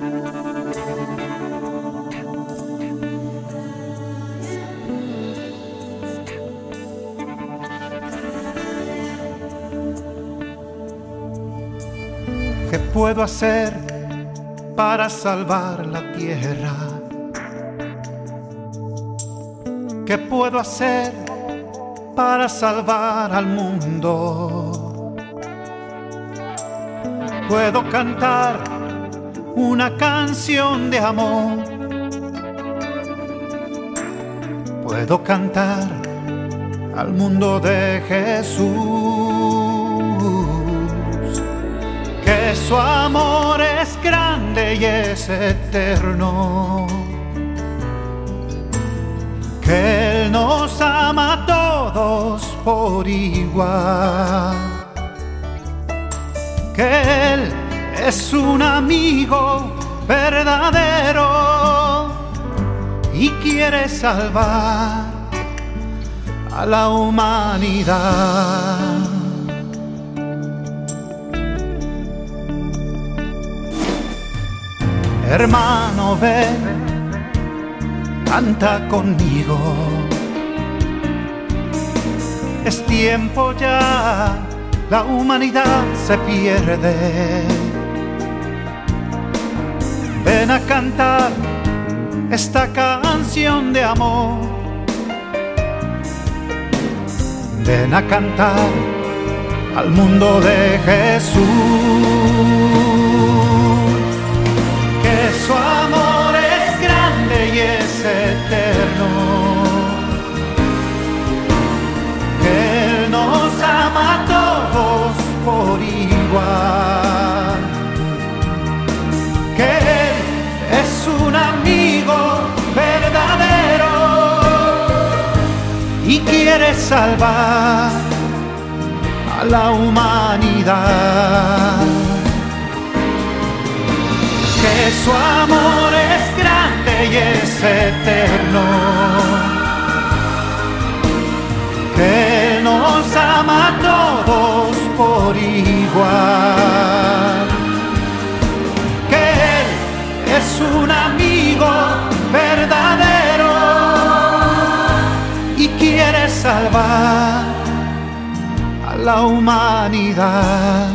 ¿Qué puedo hacer para salvar la tierra? ¿Qué puedo hacer para salvar al mundo? Puedo cantar una canción de amor. Puedo cantar al mundo de Jesús que su amor es grande y es eterno, que Él nos ama a todos por igual, que Él es un amigo verdadero y quiere salvar a la humanidad. Hermano, ven, canta conmigo. Es tiempo ya, la humanidad se pierde. Ven a cantar esta canción de amor. Ven a cantar al mundo de Jesús. Su amor es grande y es eterno. Él nos ama a todos por igual. Que y quiere salvar a la humanidad. Que su amor es grande y es eterno, que nos ama a todos por igual, que Él es un amigo quiere salvar a la humanidad.